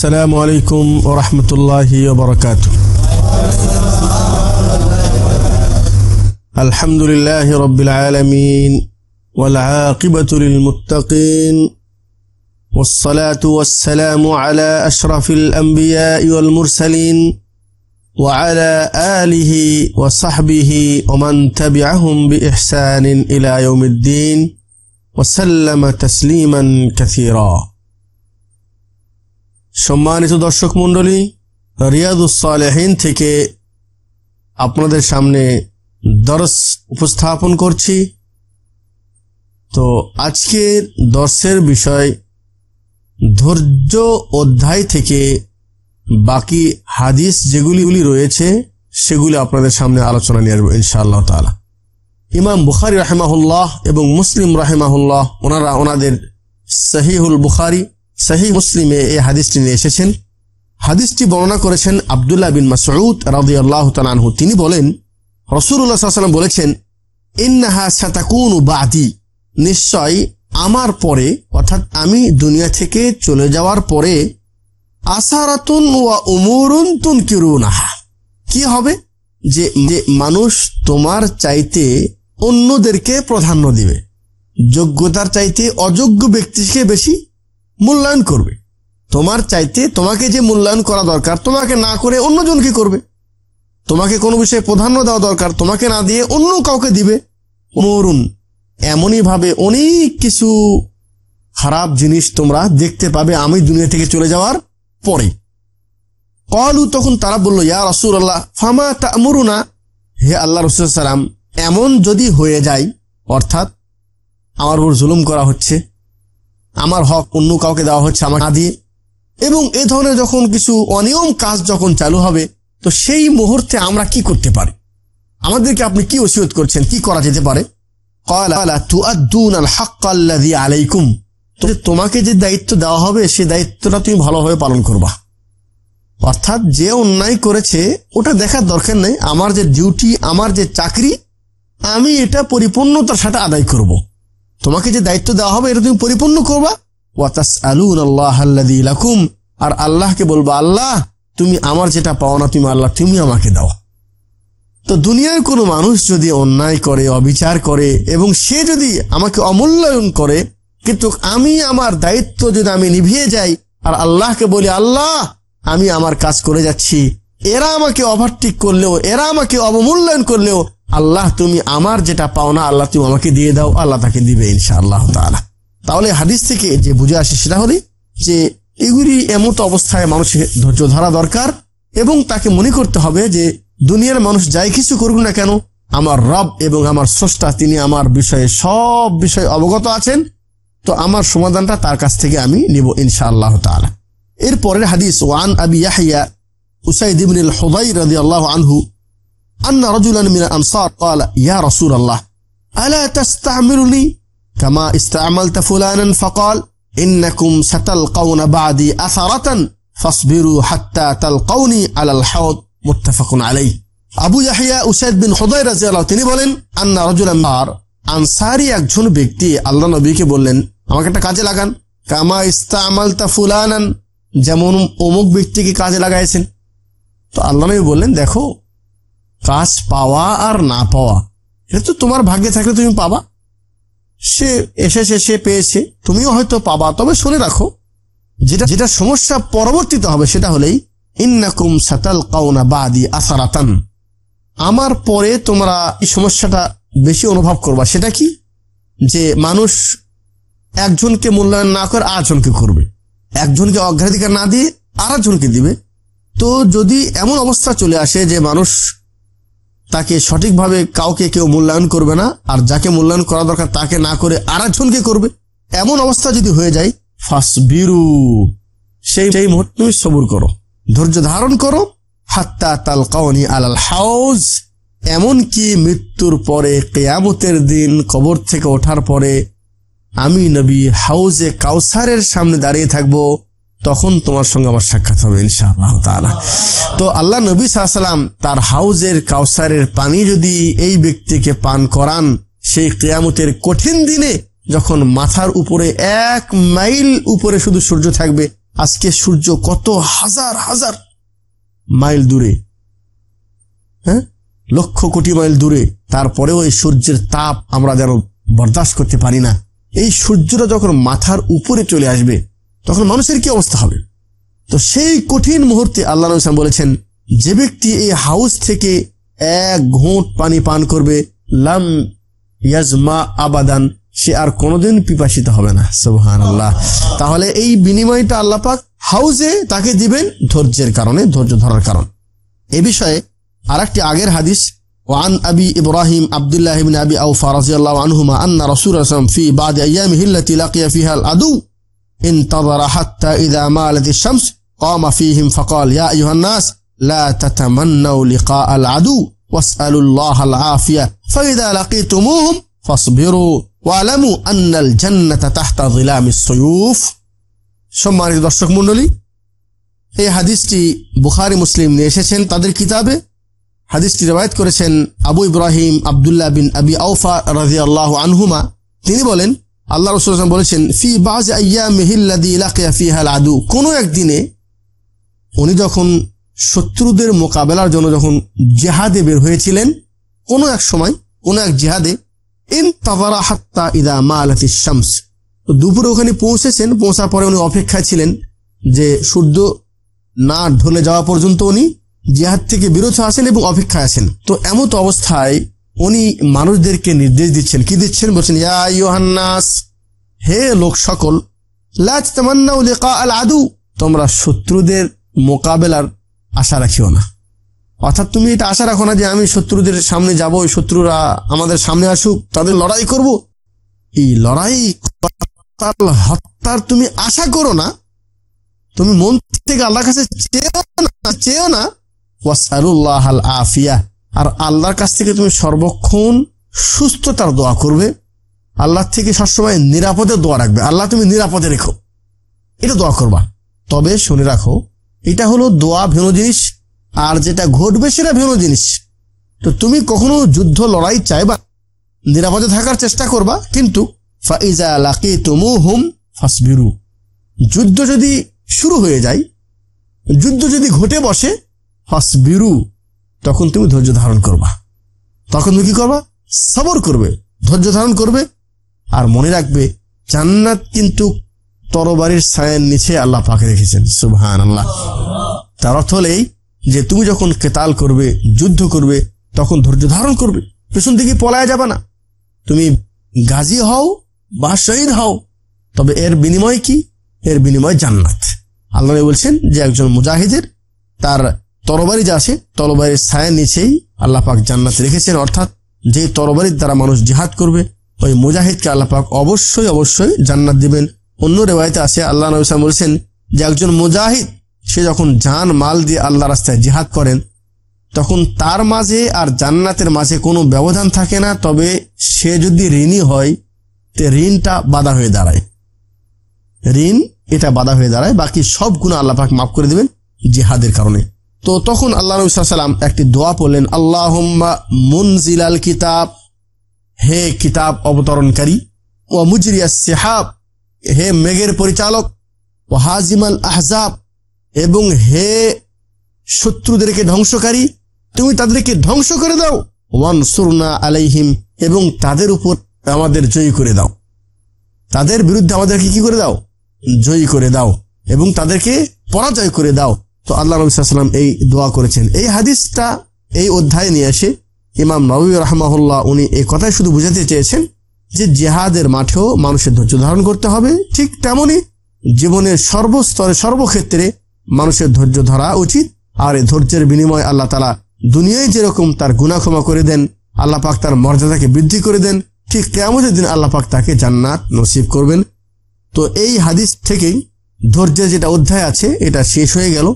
السلام عليكم ورحمة الله وبركاته. الحمد لله رب العالمين والعاقبة للمتقين والصلاة والسلام على أشرف الأنبياء والمرسلين وعلى آله وصحبه ومن تبعهم بإحسان إلى يوم الدين وسلم تسليما كثيرا. সম্মানিত দর্শক মণ্ডলী রিয়াদুসালেহীন থেকে আপনাদের সামনে দর্শ উপস্থাপন করছি। তো আজকের দর্শের বিষয়, ধৈর্য অধ্যায় থেকে বাকি হাদিস যেগুলিগুলি রয়েছে, সেগুলি আপনাদের সামনে আলোচনা নিয়ে আসব ইনশাআল্লাহ তালা ইমাম বুখারি রাহেমাহুল্লাহ এবং মুসলিম রাহেমাহুল্লাহ, ওনারা ওনাদের সহিহুল বুখারি সহি মুসলিমে এই হাদিসটি নিয়ে এসেছেন। হাদিসটি বর্ণনা করেছেন আবদুল্লাহ বিন মাসউদ রাজি আল্লাহ তালানহু তিনি বলেন রসুল্লাহ সাল্লাম বলেছেন, ইন্নাহা সাতাকুন বাদি। নিশ্চয় আমার পরে, অর্থাৎ আমি দুনিয়া থেকে চলে যাওয়ার পরে, আসারাতুন ওয়া উমুরুন তুন কিরুনাহা কি হবে? যে যে মানুষ তোমার চাইতে অন্যদেরকে প্রাধান্য দিবে। যোগ্যতার চাইতে অযোগ্য ব্যক্তিকে বেশি মূল্যায়ন করবে। তোমার চাইতে তোমাকে যে মূল্যায়ন করা দরকার, তোমাকে না করে অন্যজনকে করবে? তোমাকে কোনো বিষয়ে প্রাধান্য দেওয়া দরকার, তোমাকে না দিয়ে অন্য কাউকে দিবে? মরুন এমনই ভাবে অনেক কিছু খারাপ জিনিস তোমরা দেখতে পাবে আমি দুনিয়া থেকে চলে যাওয়ার পরে। কলু তখন তারা বলল, ইয়া রসুল আল্লাহ ফামা তামরুনা? হে আল্লাহ রসুল সালাম এমন যদি হয়ে যায়, অর্থাৎ আমার উপর জুলুম করা হচ্ছে আমার হক অন্য কাউকে দেওয়া হচ্ছে আমার না দিয়ে। এবং এ ধরনের যখন কিছু অনিয়ম কাজ যখন চালু হবে, তো সেই মুহূর্তে আমরা কি করতে পারি? আমাদেরকে আপনি কি ওসিয়ত করছেন? কি করা যেতে পারে? আলাইকুম। তোমাকে যে দায়িত্ব দেওয়া হবে সেই দায়িত্বটা তুমি ভালোভাবে পালন করবা। অর্থাৎ যে অন্যায় করেছে, ওটা দেখার দরকার নেই। আমার যে ডিউটি, আমার যে চাকরি, আমি এটা পরিপূর্ণতার সাথে আদায় করব। তোমাকে যে দায়িত্ব দেওয়া হবে, এটা তুমি পরিপূর্ণ করবা? ওয়াতাস আলুন আল্লাহ লাকুম। আর আল্লাহকে বলবা, আল্লাহ, তুমি আমার যেটা পাও না, তুমি আল্লাহ, তুমি আমাকে দাও। তো দুনিয়ার কোনো মানুষ যদি অন্যায় করে, অবিচার করে, এবং সে যদি আমাকে অমূল্যায়ন করে, কিন্তু আমি আমার দায়িত্ব যদি আমি নিভিয়ে যাই, আর আল্লাহকে বলি, আল্লাহ, আমি আমার কাজ করে যাচ্ছি। এরা আমাকে ওভারটেক করলেও, এরা আমাকে অবমূল্যায়ন করলেও আল্লাহ, তুমি আমার যেটা পাও না, আল্লাহ তুমি আমাকে দিয়ে দাও, আল্লাহ তাকে দিবে ইনশা আল্লাহ তালা তাহলে হাদিস থেকে যে বুঝে আসে সেটা হলে যে এগুলি এমত অবস্থায় মানুষের ধৈর্য ধরা দরকার এবং তাকে মনে করতে হবে যে দুনিয়ার মানুষ যাই কিছু করুক না কেন, আমার রব এবং আমার স্রষ্টা, তিনি আমার বিষয়ে সব বিষয়ে অবগত আছেন, তো আমার সমাধানটা তার কাছ থেকে আমি নিব ইনশা আল্লাহ তালা এরপরের হাদিস, ওয়ান আবি ইয়াহিয়া উসাইদ ইবিনুল হুদাই রাদিয়াল্লাহু আনহু أن رجلا من الأنصار قال يا رسول الله ألا تستعملني كما استعملت فلانا فقال إنكم ستلقون بعدي أثرة فاصبروا حتى تلقوني على الحوض মুত্তাফাকুন আলাই আবু ইয়াহিয়া উসাইদ বিন হুদাই রাজিয়াল্লাহ তিনি বলেন আন্না রাজুলান আর আনসারি একজন ব্যক্তি আল্লাহ নবীকে বললেন আমাকে একটা কাজে লাগান কামা ইস্তামালতা ফুলানান যেমন অমুক ব্যক্তিকে কাজে লাগাইছেন তো আল্লাহ নবী বললেন দেখো কাজ পাওয়া আর না পাওয়া। এটা তো তোমার ভাগ্যে থাকলে তুমি পাবা। সে এসেছে, সে পেয়েছে, তুমিও হয়তো পাবা। তবে শুনে রাখো, যেটা যেটা সমস্যা পরবর্তীতে হবে সেটা হলেই, ইন্নাকুম সাতাল কাউনা বাদি আসারাতান। আমার পরে তোমরা এই সমস্যাটা বেশি অনুভব করবা। সেটা কি? যে মানুষ একজনকে মূল্যায়ন না করে আরেকজনকে করবে। একজনকে অগ্রাধিকার না দিয়ে আরেকজনকে দিবে। তো যদি এমন অবস্থা চলে আসে যে মানুষ তাকে সঠিকভাবে কাউকে কেউ মূল্যায়ন করবে না, আর যাকে মূল্যায়ন করা দরকার তাকে না করে আর একজনকে করবে। এমন অবস্থা যদি হয়ে যায়, ফাসবিরু, সেই সেই মুহূর্তে তুমি সবুর করো, ধৈর্য ধারণ করো, হাত্তা তাল কাউনি আলাল হাউজ। এমনকি মৃত্যুর পরে, কেয়ামতের দিন, কবর থেকে ওঠার পরে, আমি নবী হাউজে কাউসারের সামনে দাঁড়িয়ে থাকব। তখন তোমার সঙ্গে আমার সাক্ষাৎ হবে, ইনশাআল্লাহ তাআলা। তো আল্লাহ নবী সাল্লাম তার হাউজের কাউসারের পানি যদি এই ব্যক্তিকে পান করান, সেই কেয়ামতের কঠিন দিনে যখন মাথার উপরে এক মাইল উপরে শুধু সূর্য থাকবে, আজকে সূর্য কত হাজার হাজার মাইল দূরে হ্যাঁ? লক্ষ কোটি মাইল দূরে, তারপরেও এই সূর্যের তাপ আমরা যেন বরদাস্ত করতে পারি না। এই সূর্যটা যখন মাথার উপরে চলে আসবে তখন মানুষের কি অবস্থা হবে তো সেই কঠিন মুহূর্তে আল্লাহ ইসলাম বলেছেন যে ব্যক্তি এই হাউস থেকে এক ঘোঁট পানি পান করবে লাম ইয়াজমা আবাদান সে আর কোনোদিন পিপাসিত হবে না সুবহান আল্লাহ তাহলে এই বিনিময়টা আল্লাহ পাক হাউসে তাকে দিবেন ধৈর্যের কারণে ধৈর্য ধরার কারণ এ বিষয়ে আরেকটি আগের হাদিস وعن أبي إبراهيم عبد الله بن أبي أوفى رضي الله عنهما أن رسول الله صلى الله عليه وسلم في بعض أيامه التي لقي فيها العدو انتظر حتى إذا مالت الشمس قام فيهم فقال يا أيها الناس لا تتمنوا لقاء العدو واسألوا الله العافية فإذا لقيتموهم فاصبروا واعلموا أن الجنة تحت ظلام السيوف সম্মানিত দর্শক মণ্ডলী এই হাদিসটি বুখারি মুসলিম নিয়ে এসেছেন তাদের কিতাবে হাদিসটি রেবায়ত করেছেন আবু ইব্রাহিম আবদুল্লাহ বিন আবি আউফা রাজি আল্লাহ আনহুমা তিনি বলেন আল্লাহ রসুল বলেছেন, ফি বাজ আইয়া আদু। কোনো একদিনে উনি যখন শত্রুদের মোকাবেলার জন্য যখন জেহাদে বের হয়েছিলেন, কোনো এক সময়, কোনো এক জেহাদে, ইন তাবারা হাত্তা ইদা মা শামস। তো দুপুরে ওখানে পৌঁছেছেন, পৌঁছার পরে উনি অপেক্ষায় ছিলেন যে সূর্য না ঢলে যাওয়া পর্যন্ত উনি জেহাদ থেকে বিরত আসেন এবং অপেক্ষায় আছেন। তো এমত অবস্থায় উনি মানুষদেরকে নির্দেশ দিচ্ছেন। কি দিচ্ছেন? বলছেন, ইয়া হে লোক সকল লাজ তামান্নাউ লিকা আল আদু, তোমরা শত্রুদের মোকাবেলার আশা রাখিও না। অর্থাৎ তুমি এটা আশা রাখো না যে আমি শত্রুদের সামনে যাব, ওই শত্রুরা আমাদের সামনে আসুক, তাদের লড়াই করব। এই লড়াই হত্যার তুমি আশা করো না। তুমি মন থেকে আল্লাহ কাছে চেয়েও না চেয়েও না। আল আফিয়া। আর আল্লাহর কাছ থেকে তুমি সর্বক্ষণ সুস্থতার দোয়া করবে। আল্লাহ থেকে সবসময় নিরাপদে দোয়া রাখবে। আল্লাহ তুমি নিরাপদে রেখো। এটা দোয়া করবা। তবে শুনে রাখো, এটা হলো দোয়া ভেন জিনিস, আর যেটা ঘটবে সেটা ভেন জিনিস। তো তুমি কখনো যুদ্ধ, লড়াই চাইবা? নিরাপদে থাকার চেষ্টা করবা, কিন্তু লাকি তুমু যুদ্ধ যদি শুরু হয়ে যায়, যুদ্ধ যদি ঘটে বসে, ফাসবিরু। তখন তুমি ধৈর্য ধারণ করবা। তখন তুমি কি করবা? সবর করবে, ধৈর্য ধারণ করবে আর মনে রাখবে, জান্নাত কিন্তু তরবারির ছায়ের নিচে আল্লাহ পাকে রেখেছেন সুবহান আল্লাহ তার অর্থ হলেই যে তুমি যখন কেতাল করবে, যুদ্ধ করবে, তখন ধৈর্য ধারণ করবে, পেছন দিকে পলায় যাবে না। তুমি গাজী হও বা শহীদ হও, তবে এর বিনিময় কি? এর বিনিময় জান্নাত। আল্লাহ বলছেন যে একজন মুজাহিদের তার তরবারি যা আছে, তরবারির ছায়ের নিচেই আল্লাহ পাক জান্নাত রেখেছেন। অর্থাৎ যে তরবারির দ্বারা মানুষ জিহাদ করবে, ওই মুজাহিদকে আল্লাহ পাক অবশ্যই অবশ্যই জান্নাত দিবেন। অন্য রেওয়ায়তে আছে, আল্লাহ নবী বলছেন যে একজন মুজাহিদ, সে যখন জান, মাল দিয়ে আল্লাহ রাস্তায় জিহাদ করেন, তখন তার মাঝে আর জান্নাতের মাঝে কোনো ব্যবধান থাকে না। তবে সে যদি ঋণী হয়, তে ঋণটা বাধা হয়ে দাঁড়ায়। ঋণ, এটা বাধা হয়ে দাঁড়ায়। বাকি সব গুণ আল্লাহ পাক মাফ করে দেবেন জিহাদের কারণে। তো তখন আল্লাহ নবী সাল্লাম একটি দোয়া পড়লেন আল্লাহ মুনজিলাল কিতাব হে কিতাব অবতরণকারী ও মুজরিয়া সেহাব হে মেঘের পরিচালক ও হাজিমাল আহজাব এবং হে শত্রুদেরকে ধ্বংসকারী, তুমি তাদেরকে ধ্বংস করে দাও ওয়ান সুরনা আলাইহিম এবং তাদের উপর আমাদের জয়ী করে দাও। তাদের বিরুদ্ধে আমাদেরকে কি করে দাও? জয়ী করে দাও, এবং তাদেরকে পরাজয় করে দাও। তো আল্লাহ নবীলাম এই দোয়া করেছেন। এই হাদিসটা এই অধ্যায়ে নিয়ে এসে ইমাম নবী রহমাহুল্লাহ উনি এই কথাই শুধু বুঝাতে চেয়েছেন যে জেহাদের মাঠেও মানুষের ধৈর্য ধারণ করতে হবে। ঠিক তেমনই জীবনের সর্বস্তরে, সর্বক্ষেত্রে মানুষের ধৈর্য ধরা উচিত। আর এই ধৈর্যের বিনিময় আল্লাহ তালা দুনিয়ায় যেরকম তার গুণা ক্ষমা করে দেন, আল্লাহ পাক তার মর্যাদাকে বৃদ্ধি করে দেন, ঠিক কেমতের দিন আল্লাহ পাক তাকে জান্নাত নসিব করবেন। তো এই হাদিস থেকেই ধৈর্যের যেটা অধ্যায় আছে, এটা শেষ হয়ে গেল।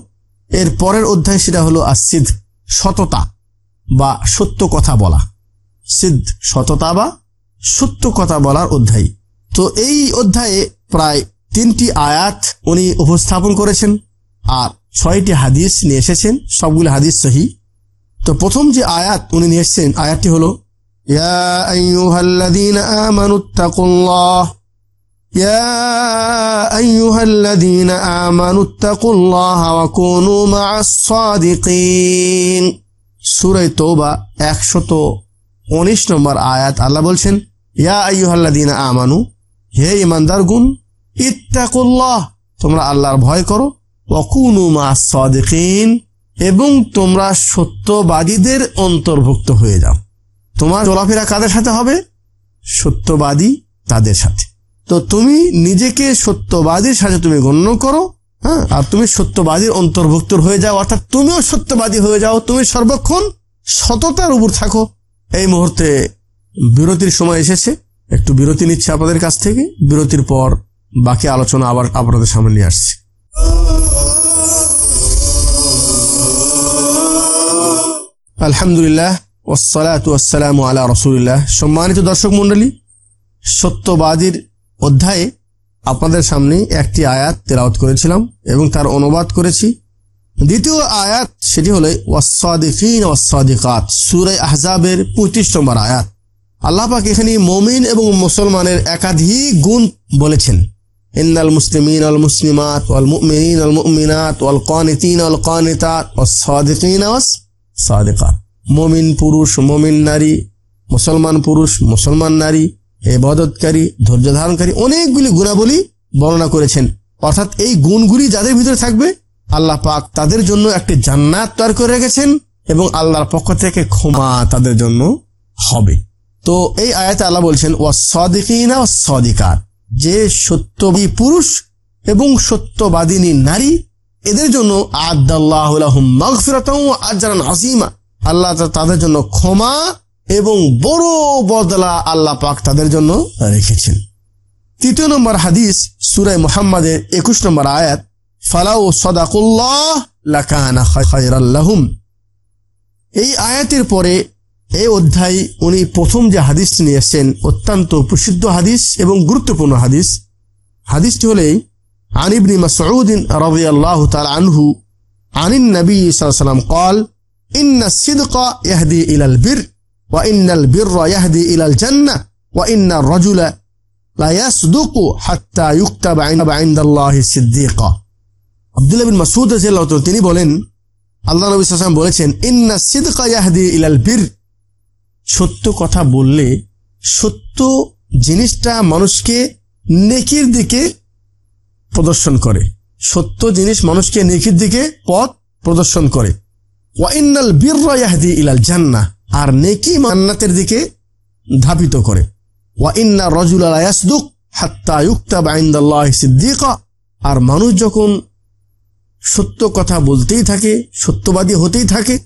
এর পরের অধ্যায় সেটা হলো আসিদ সততা বা সত্য কথা বলা। সিদ্ধ সততা বা সত্য কথা বলার অধ্যায়। তো এই অধ্যায়ে প্রায় তিনটি আয়াত উনি উপস্থাপন করেছেন আর ছয়টি হাদিস নিয়ে এসেছেন, সবগুলো হাদিস সহি। তো প্রথম যে আয়াত উনি নিয়ে এসেছেন, আয়াতটি হলো, ইয়া আইয়ুহাল্লাযীনা আমানু, তাকুল্লাহ। يا أيها الذين آمنوا اتقوا الله وكونوا مع الصادقين سورة توبة একশত উনিশ নম্বর আয়াত আল্লাহ বলছেন ইয়া আইয়ুহাল্লাদিনা আমানু হে ইমানদার গুণ ইত্তাকুল্লাহ তোমরা আল্লাহর ভয় করো ওয়াকুনু মা সাদিকিন এবং তোমরা সত্যবাদীদের অন্তর্ভুক্ত হয়ে যাও তোমার চলাফেরা কাদের সাথে হবে সত্যবাদী তাদের সাথে তো তুমি নিজেকে সত্যবাদীর সাথে তুমি গণ্য করো হ্যাঁ? আর তুমি সত্যবাদীর অন্তর্ভুক্ত হয়ে যাও, অর্থাৎ তুমিও সত্যবাদী হয়ে যাও, তুমি সর্বক্ষণ সততার উপর থাকো। এই মুহূর্তে বিরতির সময় এসেছে। একটু বিরতি নিচ্ছে আপনাদের কাছ থেকে। বিরতির পর বাকি আলোচনা আবার আপনাদের সামনে নিয়ে আসছি। আলহামদুলিল্লাহ ওসালাত ওয়াসালাম আলা রসুলিল্লাহ। সম্মানিত দর্শক মন্ডলী সত্যবাদীর অধ্যায়ে আপনাদের সামনে একটি আয়াত তেলাওয়াত করেছিলাম এবং তার অনুবাদ করেছি। দ্বিতীয় আয়াত সেটি হলো ওয়াসাদিকিন ওয়াসাদিকাত সুরে আহজাবের পঁয়ত্রিশ নম্বর আয়াত। আল্লাহ পাক এখানে মমিন এবং মুসলমানের একাধিক গুণ বলেছেন। ইন্নাল মুসলিমিন আল মুসলিমাত ওয়াল মুমিনিন আল মুমিনাত ওয়াল কানিতিন আল কানিতাত ওয়াস সাদিকিন ওয়াস মমিন পুরুষ, মমিন নারী, মুসলমান পুরুষ, মুসলমান নারী এবাদতকারী ধৈর্য ধারণকারী অনেকগুলি গুণাবলী বর্ণনা করেছেন। অর্থাৎ এই গুণগুলি যাদের ভিতরে থাকবে, আল্লাহ পাক তাদের জন্য একটি জান্নাত তৈরি করে রেখেছেন এবং আল্লাহর পক্ষ থেকে ক্ষমা তাদের জন্য হবে। তো এই আয়াতে আল্লাহ বলছেন ও সদিকিনা ও সদিকার যে সত্যবাদী পুরুষ এবং সত্যবাদিনী নারী, এদের জন্য আদাল্লাহ আজারান আসিমা আল্লাহ তাদের জন্য ক্ষমা এবং বড় বদলা আল্লাহ পাক তাদের জন্য রেখেছেন। তৃতীয় নম্বর হাদিস সুরাই মোহাম্মদের একুশ নম্বর আয়াত, ফালাউ সদাকুল্লাহ এই আয়াতের পরে এই অধ্যায় উনি প্রথম যে হাদিস নিয়ে এসছেন, অত্যন্ত প্রসিদ্ধ হাদিস এবং গুরুত্বপূর্ণ হাদিস। হাদিসটি হলেই আনিবনি মাসউদ্দিন রবি আল্লাহ তাল আনহু আনিন নবী সাল্লাম কল, ইন্না সিদকা ইহদি ইলাল বীর। ওয়াইন্নাল বীররা ইয়াহদি ইলাল জান্নাহ ওয়াইন্নার রাজুলা লা ইয়াসদুকু হাত্তা ইউক্তাবা ইনদাল্লাহি সিদ্দীকা আব্দুল্লাহ বিন মাসুদ রাদিয়াল্লাহু তাআলা তিনি বলেন, আল্লাহ নবী সাল্লাম বলেছেন, ইন্না সিদকা ইয়াহদি ইলাল বীর। সত্য কথা বললে, সত্য জিনিসটা মানুষকে নেকির দিকে প্রদর্শন করে। সত্য জিনিস মানুষকে নেকির দিকে পথ প্রদর্শন করে। ওয়াইন্নাল বীর ইয়াহদি ইলাল জান্নাহ আর নেকি মান্নাতের দিকে ধাপিত করে। ওয়াইন্না রজুল আলায়াসদুক হাত্তা সিদ্দিকা। আর মানুষ যখন সত্য কথা বলতেই থাকে, সত্যবাদী হতেই থাকে,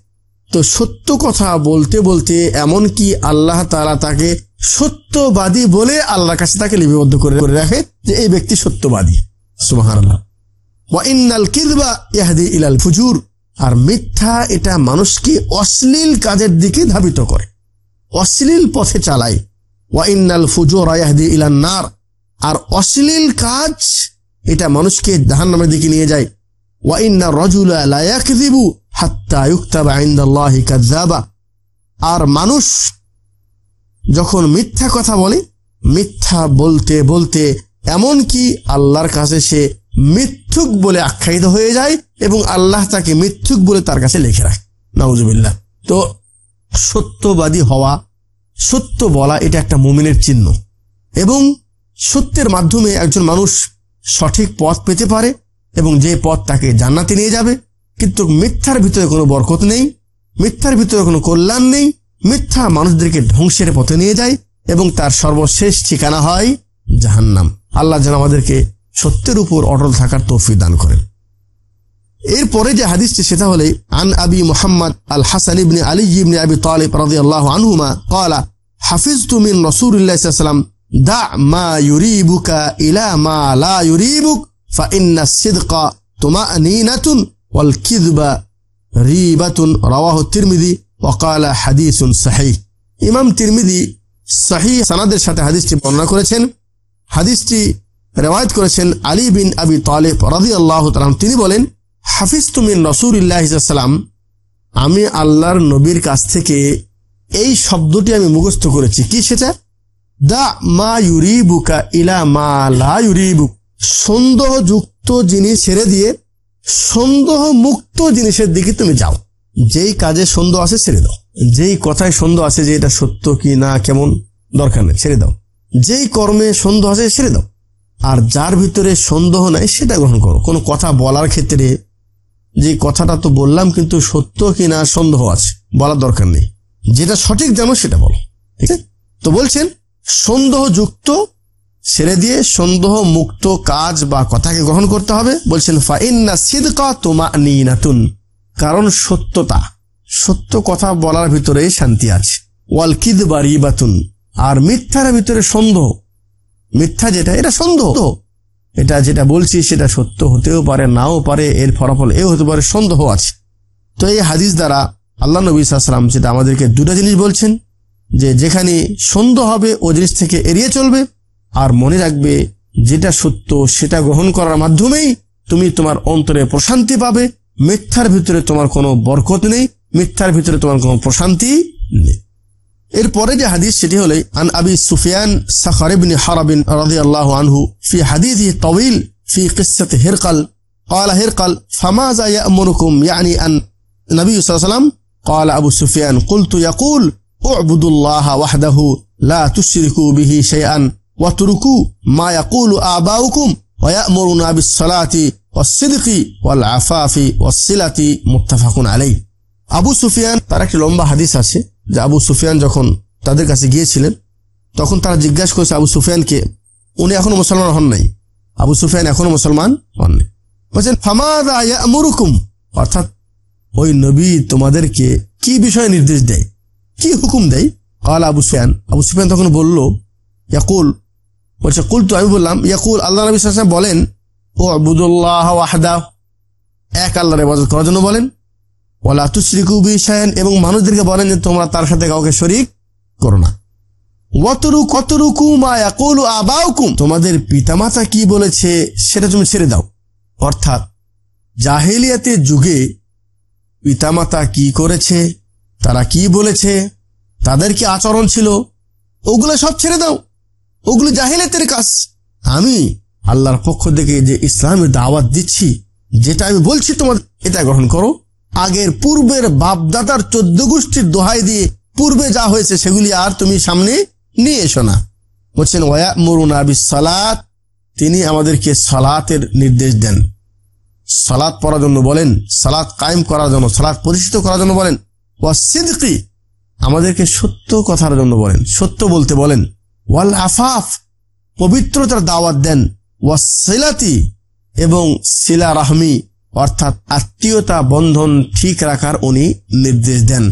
তো সত্য কথা বলতে বলতে এমন কি আল্লাহ তালা তাকে সত্যবাদী বলে আল্লাহর কাছে তাকে লিপিবদ্ধ করে রাখে যে এই ব্যক্তি সত্যবাদী। সুমাহান ওয়াইনাল কিদবা ইহাদি ইলাল ফুজুর। আর মিথ্যা এটা মানুষকে অশ্লীল কাজের দিকে ধাবিত করে। অশ্লীল পথে চালায়। ওয়াইনাল ফুজুর ইয়াহদি ইলান নার। আর অশ্লীল কাজ এটা মানুষকে জাহান্নামের দিকে নিয়ে যায়। ওয়াইন্না রজুলা কাযাবা আর মানুষ যখন মিথ্যা কথা বলে, মিথ্যা বলতে বলতে এমন কি আল্লাহর কাছে সে মিথ্যুক বলে আখ্যায়িত হয়ে যায় এবং আল্লাহ তাকে মিথ্যুক বলে তার কাছে লিখে রাখে। নওয়াজুবিল্লাহ তো সত্যবাদী হওয়া, সত্য বলা এটা একটা মুমিনের চিহ্ন। এবং সত্যের মাধ্যমে একজন মানুষ সঠিক পথ পেতে পারে এবং যে পথ তাকে জান্নাতে নিয়ে যাবে। কিন্তু মিথ্যার ভিতরে কোনো বরকত নেই, মিথ্যার ভিতরে কোনো কল্যাণ নেই, মিথ্যা মানুষদেরকে ধ্বংসের পথে নিয়ে যায় এবং তার সর্বশেষ ঠিকানা হয় জাহান্নাম। আল্লাহ যেন আমাদেরকে সত্যের উপর অটল থাকার তৌফিক দান করেন। এরপরে যে হাদিসটি, সেটা হলে, আন আবি মোহাম্মদ আল হাসান ইবনে আলী ইবনে আবি তালিব রাজি আল্লাহ আনহুমা কলা হাফিজ তুমিন রসুল্লাহাম দা মা ইলা মা লা ইউরিবুক, ফা ইন্না সিদকা তোমা নীনাতুন ওয়াল কিদবা রিবাতুন রাওয়াহ তিরমিদি ওকালা হাদিসুন সাহি ইমাম তিরমিদি সাহি সানাদের সাথে হাদিসটি বর্ণনা করেছেন। হাদিসটি রেওয়ায়ত করেছেন আলী বিন আবি তালেব রাজি আল্লাহ তালাম তিনি বলেন হাফিজ তুমিন রসুল্লাহাম আমি আল্লাহর নবীর কাছ থেকে এই শব্দটি আমি মুখস্থ করেছি। কি সেটা? দা মা ইউরিবুকা ইলা মা লা ইউরিবুক। সন্দেহযুক্ত জিনিস ছেড়ে দিয়ে সন্দেহ মুক্ত জিনিসের দিকে তুমি যাও। যেই কাজে সন্দেহ আছে ছেড়ে দাও। যেই কথায় সন্দেহ আছে যে এটা সত্য কি না কেমন দরকার নেই, ছেড়ে দাও। যেই কর্মে সন্দেহ আছে ছেড়ে দাও। আর যার ভিতরে সন্দেহ নাই, সেটা গ্রহণ করো। কোনো কথা বলার ক্ষেত্রে যে কথাটা তো বললাম, কিন্তু সত্য কি না সন্দেহ আছে, বলার দরকার নেই। যেটা সঠিক জানো, সেটা বলো। ঠিক আছে? তো বলছেন, সন্দেহযুক্ত ছেড়ে দিয়ে সন্দেহ মুক্ত কাজ বা কথাকে গ্রহণ করতে হবে। বলছেন, ফাইন্না সিদকা তোমা নিনাতুন কারণ সত্যতা, সত্য কথা বলার ভিতরেই শান্তি আছে। ওয়াল কিদ বা রিবাতুন আর মিথ্যার ভিতরে সন্দেহ। মিথ্যা যেটা, এটা সন্দেহ। এটা যেটা বলছি, সেটা সত্য হতেও পারে, নাও পারে, এর ফলাফল এও হতে পারে, সন্দেহ আছে। তো এই হাদিস দ্বারা আল্লাহ নবী সাল্লাম যেটা আমাদেরকে দুটা জিনিস বলছেন, যে যেখানে সন্দেহ হবে, ও জিনিস থেকে এড়িয়ে চলবে, আর মনে রাখবে যেটা সত্য, সেটা গ্রহণ করার মাধ্যমেই তুমি তোমার অন্তরে প্রশান্তি পাবে, মিথ্যার ভিতরে তোমার কোনো বরকত নেই, মিথ্যার ভিতরে তোমার কোনো প্রশান্তি নেই। এরপরে যে হাদিস সেটি হলে আন আবি সুফিয়ান সাখার ইবনে হারাবিন রাদিয়াল্লাহু আনহু ফি হাদিসি طويل في قصة هرقل قال هرقل فماذا يأمركم يعني أن النبي صلى الله عليه وسلم قال أبو سفيان قلت يقول اعبدوا الله وحده لا تشركوا به شيئا واتركوا ما يقول آباؤكم ويأمرنا بالصلاة والصدق والعفاف والصلة متفق عليه আবু সুফিয়ান তার একটি লম্বা হাদিস আছে যে আবু সুফিয়ান যখন তাদের কাছে গিয়েছিলেন, তখন তারা জিজ্ঞাসা করেছে আবু সুফিয়ানকে, উনি এখনও মুসলমান হন নাই? আবু সুফিয়ান, এখনও মুসলমান হন নাই। বলছেন, ফামাদা অর্থাৎ, ওই নবী তোমাদেরকে কি বিষয়ে নির্দেশ দেয়? কি হুকুম দেয়? কাল আবু সুফিয়ান আবু সুফিয়ান তখন বলল, ইয়াকুল। বলছে কুল তো আমি বললাম, ইয়াকুল, আল্লাহ নবী বলেন ও আবুদুল্লাহ ওয়াহদা এক আল্লাহর ইবাদত করার জন্য বলেন ওলা এবং মানুষদেরকে বলেন যে তোমরা তার সাথে কাউকে শরিক করো না। ওয়াতরু কতরুকু মা ইয়াকুলু আবাউকুম, তোমাদের পিতামাতা কি বলেছে সেটা তুমি ছেড়ে দাও। অর্থাৎ জাহেলিয়াতে যুগে পিতামাতা কি করেছে, তারা কি বলেছে, তাদের কি আচরণ ছিল, ওগুলো সব ছেড়ে দাও। ওগুলো জাহেলিয়াতের কাজ। আমি আল্লাহর পক্ষ থেকে যে ইসলামের দাওয়াত দিচ্ছি, যেটা আমি বলছি তোমার এটা গ্রহণ করো। আগের পূর্বের বাপদাতার চোদ্দ গোষ্ঠীর দোহাই দিয়ে পূর্বে যা হয়েছে সেগুলি আর তুমি সামনে নিয়ে এসো না। বলছেন ওয়া মরুন আবি সালাত তিনি আমাদেরকে সালাতের নির্দেশ দেন। সালাত পড়ার জন্য বলেন, সালাত কায়েম করার জন্য, সালাত পরিচিত করার জন্য বলেন। ওয়া সিদ্কি আমাদেরকে সত্য কথার জন্য বলেন, সত্য বলতে বলেন। ওয়াল আফাফ পবিত্রতার দাওয়াত দেন। ওয়া সিলাতি এবং সিলা রাহমি অর্থাৎ আত্মীয়তা বন্ধন ঠিক রাখার উনি নির্দেশ দেন।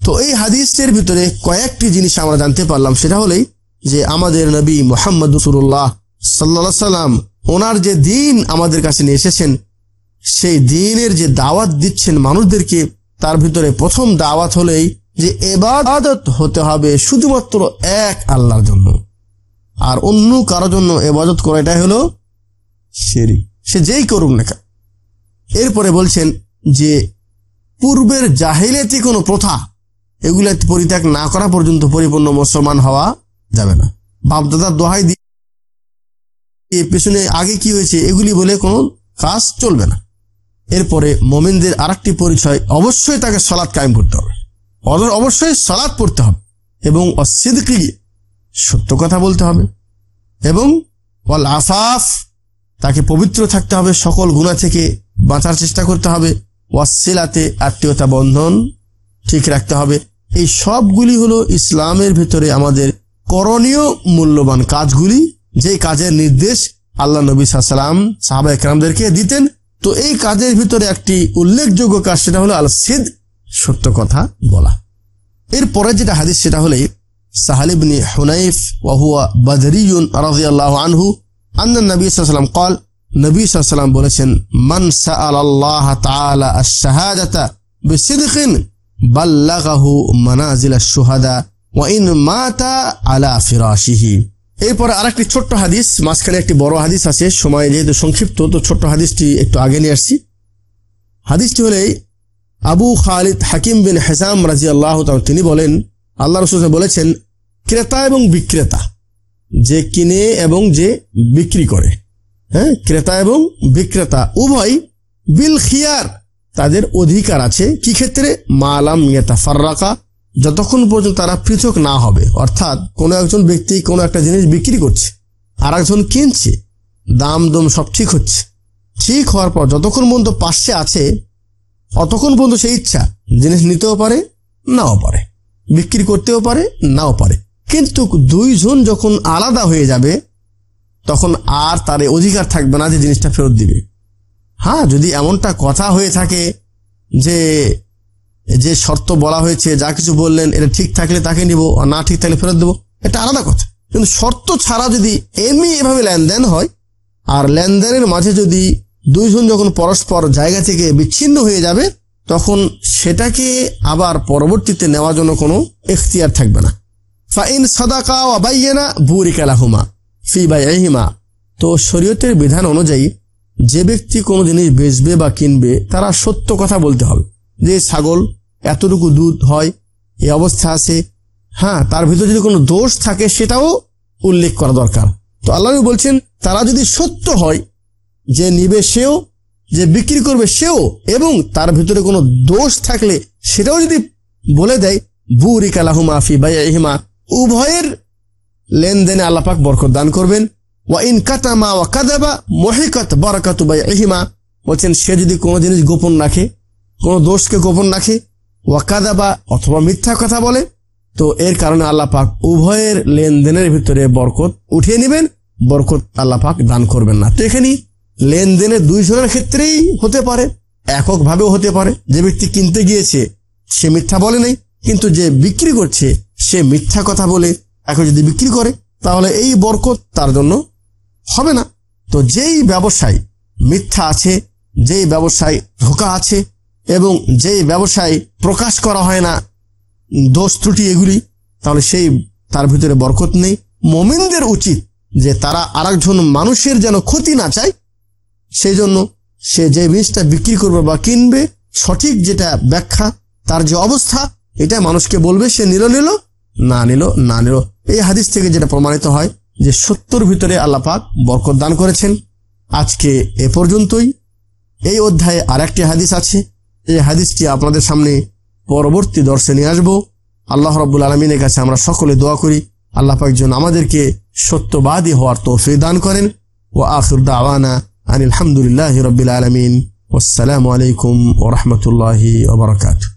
তো এই হাদিসের ভিতরে কয়েকটি জিনিস আমরা জানতে পারলাম। সেটা হলেই যে আমাদের নবী মোহাম্মদ সুরুল্লাহ সাল্লা সাল্লাম ওনার যে দিন আমাদের কাছে নিয়ে এসেছেন, সেই দিনের যে দাওয়াত দিচ্ছেন মানুষদেরকে, তার ভিতরে প্রথম দাওয়াত হলেই যে এবাদত হতে হবে শুধুমাত্র এক আল্লাহর জন্য। আর অন্য কারোর জন্য এবাদত করা এটাই হলো সেরি সে যেই করুক না এরপরে বলছেন যে পূর্বের জাহিলিয়াতি কোনো প্রথা, এগুলো পরিত্যাগ না করা পর্যন্ত পরিপূর্ণ মুসলমান হওয়া যাবে না। বাপদাদার দোহাই দিয়ে পেছনে আগে কি হয়েছে, এগুলি বলে কোনো কাজ চলবে না। এরপরে মোমিনদের আরেকটি পরিচয়, অবশ্যই তাকে সলাৎ কায়েম করতে হবে। অবশ্যই সলাৎ পড়তে হবে এবং অসিদকি সত্য কথা বলতে হবে এবং ওয়াল আফাফ তাকে পবিত্র থাকতে হবে সকল গুণা থেকে বাঁচার চেষ্টা করতে হবে। ওয়াসিলাতে আত্মীয়তা বন্ধন ঠিক রাখতে হবে। এই সবগুলি হলো ইসলামের ভিতরে আমাদের করণীয় মূল্যবান কাজগুলি। যে কাজের নির্দেশ আল্লাহ নবী সাল্লাম সাহাবা একরামদেরকে দিতেন। তো এই কাজের ভিতরে একটি উল্লেখযোগ্য কাজ সেটা হলো আল সিদ সত্য কথা বলা। এরপরে যেটা হাদিস সেটা হলে সাহালিবনি হুনাইফ ওয়াহুয়া বদরিউন রাজিয়াল্লাহ আনহু আন্না নবী সাল্লাম কল নবী সাল্লাম বলেছেন, মান সাআল্লাহ তাআলা আশ-শাহাদাতা বিসিদকিন, বাল্লাগাহু মানাজিল আশ-শুহাদা, ওয়া ইন মাতা আলা ফিরাশিহি। এরপরে আরেকটি ছোট্ট হাদিস, মাঝখানে একটি বড় হাদিস আছে, সময় যেহেতু সংক্ষিপ্ত, তো ছোট্ট হাদিসটি একটু আগে নিয়ে আসছি। হাদিসটি হলে আবু খালিদ হাকিম বিন হেজাম রাজি আল্লাহ তিনি বলেন, আল্লাহ রসুল বলেছেন, ক্রেতা এবং বিক্রেতা, যে কিনে এবং যে বিক্রি করে। হ্যাঁ ক্রেতা এবং বিক্রেতা। উভয় বিল খিয়ার, তাদের অধিকার আছে। কি ক্ষেত্রে? মালাম ফার্রাকা যতক্ষণ পর্যন্ত তারা পৃথক না হবে। অর্থাৎ কোনো একজন ব্যক্তি কোনো একটা জিনিস বিক্রি করছে আর একজন কিনছে, দাম দম সব ঠিক হচ্ছে। ঠিক হওয়ার পর যতক্ষণ পর্যন্ত পাশে আছে, অতক্ষণ পর্যন্ত সেই ইচ্ছা জিনিস নিতেও পারে, নাও পারে। বিক্রি করতেও পারে, নাও পারে। কিন্তু দুইজন যখন আলাদা হয়ে যাবে তখন আর তার অধিকার থাকবে না যে জিনিসটা ফেরত দিবে। হ্যাঁ যদি এমনটা কথা হয়ে থাকে যে যে শর্ত বলা হয়েছে, যা কিছু বললেন, এটা ঠিক থাকলে তাকে নিব, আর না ঠিক থাকলে ফেরত দেবো, এটা আলাদা কথা। কিন্তু শর্ত ছাড়া যদি এমনি এভাবে লেনদেন হয়, আর লেনদেনের মাঝে যদি দুইজন যখন পরস্পর জায়গা থেকে বিচ্ছিন্ন হয়ে যাবে, তখন সেটাকে আবার পরবর্তীতে নেওয়ার জন্য কোনো এখতিয়ার থাকবে না। ফাইন সাদাকা ওয়াবাইয়েনা বুরিকালাহুমা ফি বাইহিমা তো শরীয়তের বিধান অনুযায়ী, যে ব্যক্তি কোনো জিনিস বেচবে বা কিনবে, তারা সত্য কথা বলতে হবে। যে ছাগল এতটুকু দুধ হয় এই অবস্থা আছে হ্যাঁ তার ভিতরে যদি কোনো দোষ থাকে, সেটাও উল্লেখ করা দরকার। তো আল্লাহ বলছেন, তারা যদি সত্য হয়, যে নিবে সেও, যে বিক্রি করবে সেও, এবং তার ভিতরে কোনো দোষ থাকলে, সেটাও যদি বলে দেয় বুরি কালাহুমা ফি বাই এহিমা উভয়ের লেনদেনে আল্লাপাক বরকত দান করবেন। ওয়া ইন কাতামা ওয়া কাদাবা মহিকত বরকাতু বাই এহিমা বলছেন, সে যদি কোনো জিনিস গোপন রাখে, কোনো দোষকে গোপন রাখে, ওয়া কাদাবা অথবা মিথ্যা কথা বলে, তো এর কারণে আল্লাহ পাক উভয়ের লেনদেনের ভিতরে বরকত উঠিয়ে নেবেন, বরকত আল্লাহ পাক দান করবেন না। তো এখানে লেনদেনের দুইজনের ক্ষেত্রেই হতে পারে, এককভাবেও হতে পারে। যে ব্যক্তি কিনতে গিয়েছে, সে মিথ্যা বলে নাই, কিন্তু যে বিক্রি করছে, সে মিথ্যা কথা বলে এখন যদি বিক্রি করে, তাহলে এই বরকত তার জন্য হবে না। তো যেই ব্যবসায় মিথ্যা আছে, যেই ব্যবসায় ধোকা আছে, এবং যেই ব্যবসায় প্রকাশ করা হয় না, দোষ ত্রুটি এগুলি, তাহলে সেই তার ভিতরে বরকত নেই। মোমিনদের উচিত যে তারা আরেকজন মানুষের যেন ক্ষতি না চায় সেই জন্য সে যে জিনিসটা বিক্রি করবে বা কিনবে, সঠিক যেটা ব্যাখ্যা, তার যে অবস্থা, এটা মানুষকে বলবে, সে নিল নিল, না নিল না নিল। এই হাদিস থেকে যেটা প্রমাণিত হয় যে সত্যর ভিতরে আল্লাপাক বরকত দান করেছেন। আজকে এ পর্যন্তই। এই অধ্যায়ে আর একটি হাদিস আছে। এই হাদিসটি আপনাদের সামনে পরবর্তী দর্শে নিয়ে আসব। আল্লাহ রব্বুল আলমিনের কাছে আমরা সকলে দোয়া করি। আল্লাহ যেন আমাদেরকে সত্যবাদী হওয়ার তৌফিক দান করেন। ও আখির দাওয়ানা আনিল হামদুলিল্লাহ রবিল আলমিন। আসসালামু আলাইকুম ওরহমতুল্লাহি ওবরাকাতু